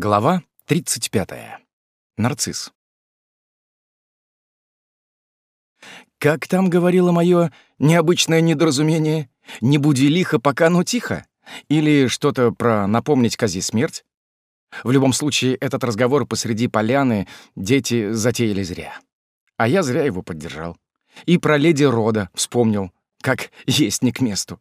Глава 35. Нарцисс. Как там говорило мое необычное недоразумение? Не буди лихо, пока ну тихо? Или что-то про напомнить козе смерть? В любом случае, этот разговор посреди поляны дети затеяли зря. А я зря его поддержал. И про леди Рода вспомнил, как есть не к месту.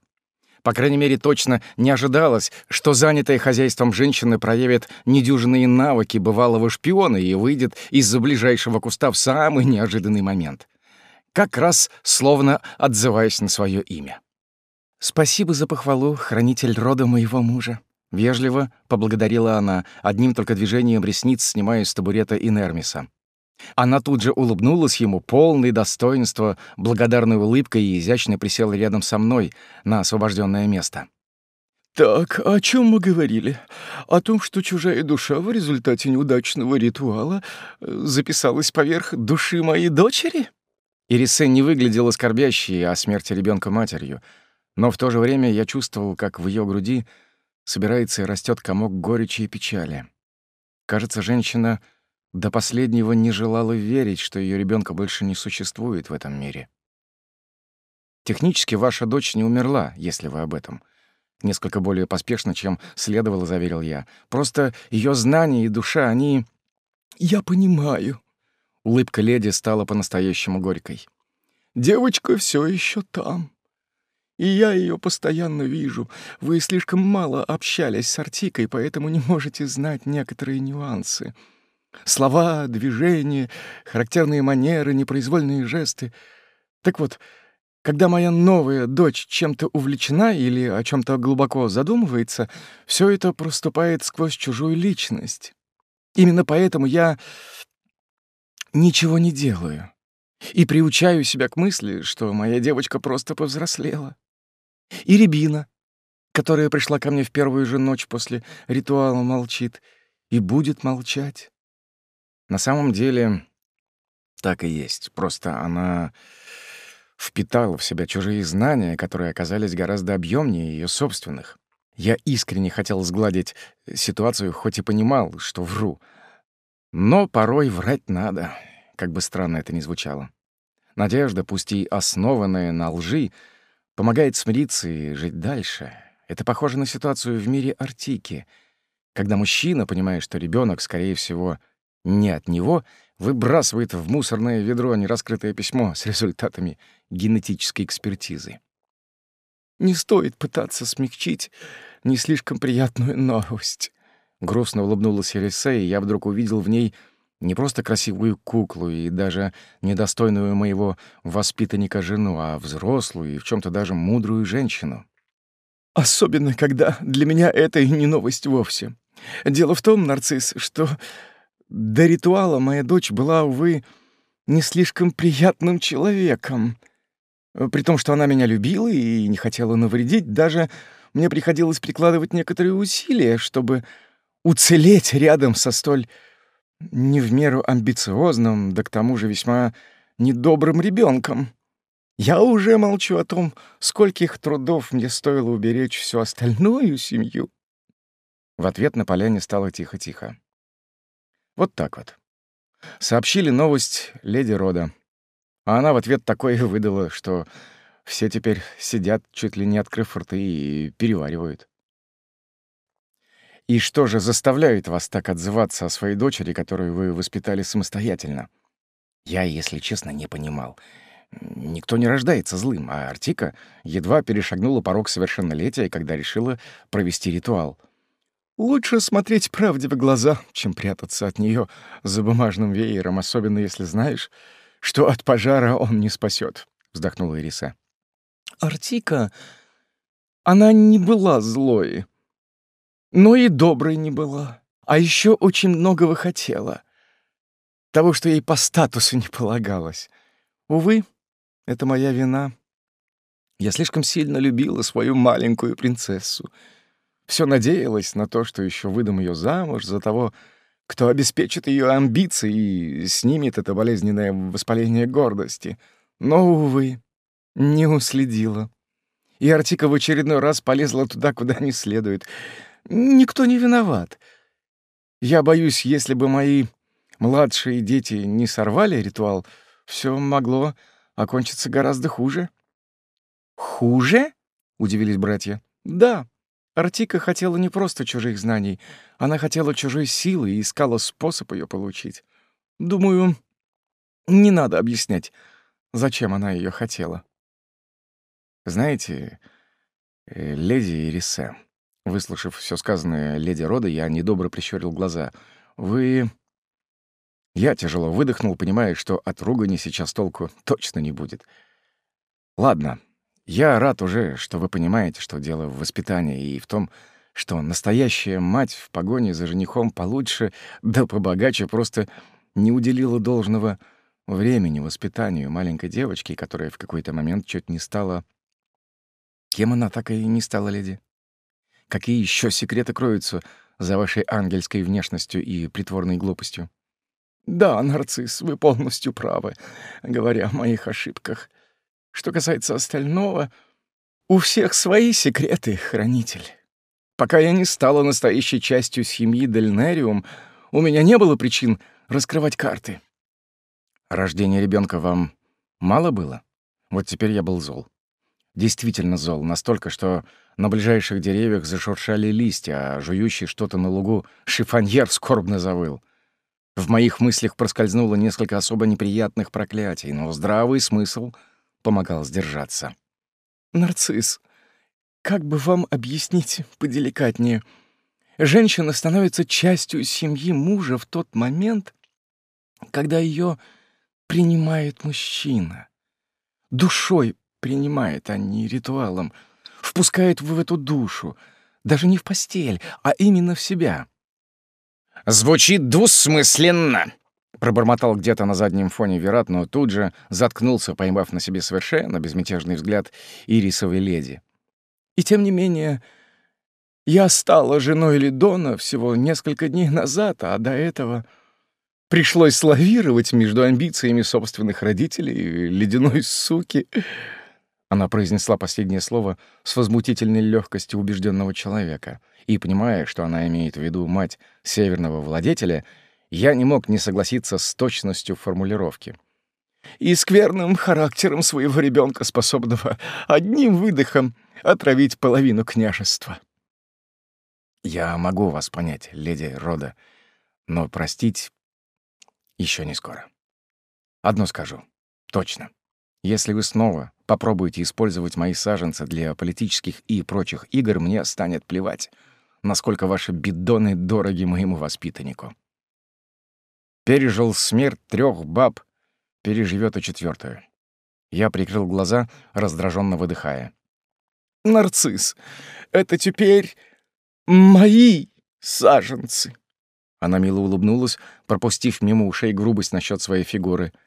По крайней мере, точно не ожидалось, что занятая хозяйством женщина проявит недюжинные навыки бывалого шпиона и выйдет из-за ближайшего куста в самый неожиданный момент. Как раз словно отзываясь на свое имя. «Спасибо за похвалу, хранитель рода моего мужа», — вежливо поблагодарила она, одним только движением ресниц снимая с табурета Инермиса. Она тут же улыбнулась ему, полной достоинства, благодарной улыбкой и изящно присела рядом со мной на освобожденное место. «Так, о чем мы говорили? О том, что чужая душа в результате неудачного ритуала э, записалась поверх души моей дочери?» Ирисе не выглядела скорбящей о смерти ребенка матерью, но в то же время я чувствовал, как в ее груди собирается и растет комок горечи и печали. Кажется, женщина — до последнего не желала верить, что ее ребенка больше не существует в этом мире. Технически ваша дочь не умерла, если вы об этом. Несколько более поспешно, чем следовало, заверил я. Просто ее знания и душа, они... Я понимаю. Улыбка леди стала по-настоящему горькой. Девочка все еще там. И я ее постоянно вижу. Вы слишком мало общались с Артикой, поэтому не можете знать некоторые нюансы. Слова, движения, характерные манеры, непроизвольные жесты. Так вот, когда моя новая дочь чем-то увлечена или о чем то глубоко задумывается, все это проступает сквозь чужую личность. Именно поэтому я ничего не делаю и приучаю себя к мысли, что моя девочка просто повзрослела. И Рябина, которая пришла ко мне в первую же ночь после ритуала, молчит и будет молчать. На самом деле так и есть. Просто она впитала в себя чужие знания, которые оказались гораздо объемнее ее собственных. Я искренне хотел сгладить ситуацию, хоть и понимал, что вру. Но порой врать надо, как бы странно это ни звучало. Надежда, пусть и основанная на лжи, помогает смириться и жить дальше. Это похоже на ситуацию в мире Артики, когда мужчина, понимая, что ребенок, скорее всего, не от него, выбрасывает в мусорное ведро нераскрытое письмо с результатами генетической экспертизы. «Не стоит пытаться смягчить не слишком приятную новость», — грустно улыбнулась Елисей, и я вдруг увидел в ней не просто красивую куклу и даже недостойную моего воспитанника жену, а взрослую и в чем то даже мудрую женщину. «Особенно, когда для меня это и не новость вовсе. Дело в том, нарцисс, что до ритуала моя дочь была, увы, не слишком приятным человеком. При том, что она меня любила и не хотела навредить, даже мне приходилось прикладывать некоторые усилия, чтобы уцелеть рядом со столь не в меру амбициозным, да к тому же весьма недобрым ребенком. Я уже молчу о том, скольких трудов мне стоило уберечь всю остальную семью. В ответ на поляне стало тихо-тихо. Вот так вот. Сообщили новость леди Рода. А она в ответ такое выдала, что все теперь сидят, чуть ли не открыв рты, и переваривают. И что же заставляет вас так отзываться о своей дочери, которую вы воспитали самостоятельно? Я, если честно, не понимал. Никто не рождается злым, а Артика едва перешагнула порог совершеннолетия, когда решила провести ритуал. Лучше смотреть правде в глаза, чем прятаться от нее за бумажным веером, особенно если знаешь, что от пожара он не спасет, вздохнула Ириса. Артика, она не была злой, но и доброй не была, а еще очень многого хотела. Того, что ей по статусу не полагалось. Увы, это моя вина. Я слишком сильно любила свою маленькую принцессу — все надеялась на то, что еще выдам ее замуж за того, кто обеспечит ее амбиции и снимет это болезненное воспаление гордости. Но, увы, не уследила. И Артика в очередной раз полезла туда, куда не следует. Никто не виноват. Я боюсь, если бы мои младшие дети не сорвали ритуал, все могло окончиться гораздо хуже». «Хуже?» — удивились братья. «Да. Артика хотела не просто чужих знаний, она хотела чужой силы и искала способ ее получить. Думаю, не надо объяснять, зачем она ее хотела». «Знаете, э, леди Ирисе, выслушав все сказанное леди Рода, я недобро прищурил глаза. Вы я тяжело выдохнул, понимая, что от ругани сейчас толку точно не будет. Ладно, я рад уже, что вы понимаете, что дело в воспитании и в том, что настоящая мать в погоне за женихом получше, да побогаче просто не уделила должного времени воспитанию маленькой девочки, которая в какой-то момент чуть не стала... Кем она так и не стала, леди? Какие еще секреты кроются за вашей ангельской внешностью и притворной глупостью? Да, нарцисс, вы полностью правы, говоря о моих ошибках. Что касается остального, у всех свои секреты, хранитель. Пока я не стала настоящей частью семьи Дельнериум, у меня не было причин раскрывать карты. Рождение ребенка вам мало было? Вот теперь я был зол. Действительно зол, настолько, что на ближайших деревьях зашуршали листья, а жующий что-то на лугу шифоньер скорбно завыл. В моих мыслях проскользнуло несколько особо неприятных проклятий, но здравый смысл помогал сдержаться. «Нарцисс, как бы вам объяснить поделикатнее? Женщина становится частью семьи мужа в тот момент, когда ее принимает мужчина. Душой принимает, а не ритуалом. Впускает в эту душу, даже не в постель, а именно в себя. «Звучит двусмысленно», — пробормотал где-то на заднем фоне Верат, но тут же заткнулся, поймав на себе совершенно безмятежный взгляд ирисовой леди. «И тем не менее, я стала женой Лидона всего несколько дней назад, а до этого пришлось лавировать между амбициями собственных родителей и ледяной суки». Она произнесла последнее слово с возмутительной легкостью убежденного человека — и, понимая, что она имеет в виду мать северного владетеля, я не мог не согласиться с точностью формулировки. «И скверным характером своего ребенка, способного одним выдохом отравить половину княжества». «Я могу вас понять, леди Рода, но простить еще не скоро. Одно скажу. Точно. Если вы снова попробуете использовать мои саженцы для политических и прочих игр, мне станет плевать насколько ваши бидоны дороги моему воспитаннику. Пережил смерть трех баб, переживет и четвертую. Я прикрыл глаза, раздраженно выдыхая. «Нарцисс, это теперь мои саженцы!» Она мило улыбнулась, пропустив мимо ушей грубость насчет своей фигуры —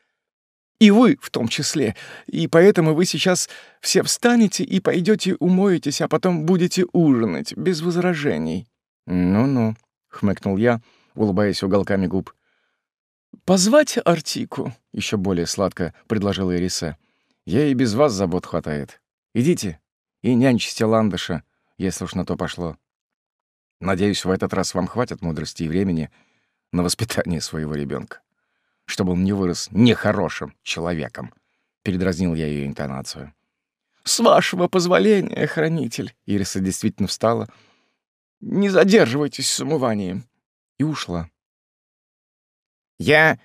и вы в том числе. И поэтому вы сейчас все встанете и пойдете умоетесь, а потом будете ужинать, без возражений». «Ну-ну», — хмыкнул я, улыбаясь уголками губ. «Позвать Артику?» — еще более сладко предложила Ириса. «Ей и без вас забот хватает. Идите и нянчите ландыша, если уж на то пошло. Надеюсь, в этот раз вам хватит мудрости и времени на воспитание своего ребенка чтобы он не вырос нехорошим человеком. Передразнил я ее интонацию. «С вашего позволения, хранитель!» Ириса действительно встала. «Не задерживайтесь с умыванием!» И ушла. «Я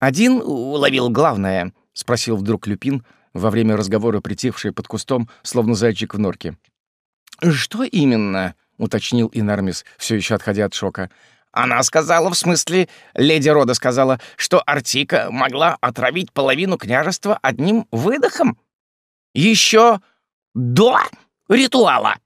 один уловил главное?» — спросил вдруг Люпин, во время разговора притихший под кустом, словно зайчик в норке. «Что именно?» — уточнил Инармис, все еще отходя от шока. Она сказала, в смысле, леди Рода сказала, что Артика могла отравить половину княжества одним выдохом? Еще до ритуала.